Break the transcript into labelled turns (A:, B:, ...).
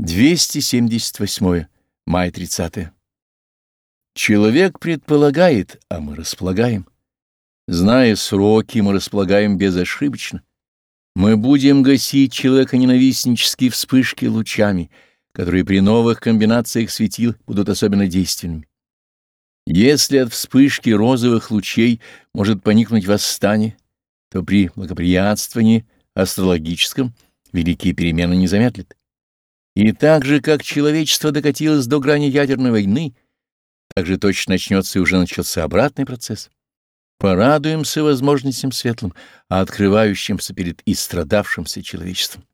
A: 278. Май 30. Человек предполагает, а мы располагаем. Зная сроки, мы располагаем безошибочно. Мы будем гасить человека-ненавистнические вспышки лучами, которые при новых комбинациях светил будут особенно действенными. Если от вспышки розовых лучей может поникнуть восстание, то при благоприятствовании астрологическом великие перемены не замедлят. И так же, как человечество докатилось до грани ядерной войны, так же точно начнется и уже начался обратный процесс. Порадуемся возможностям светлым, открывающимся перед истрадавшимся человечеством.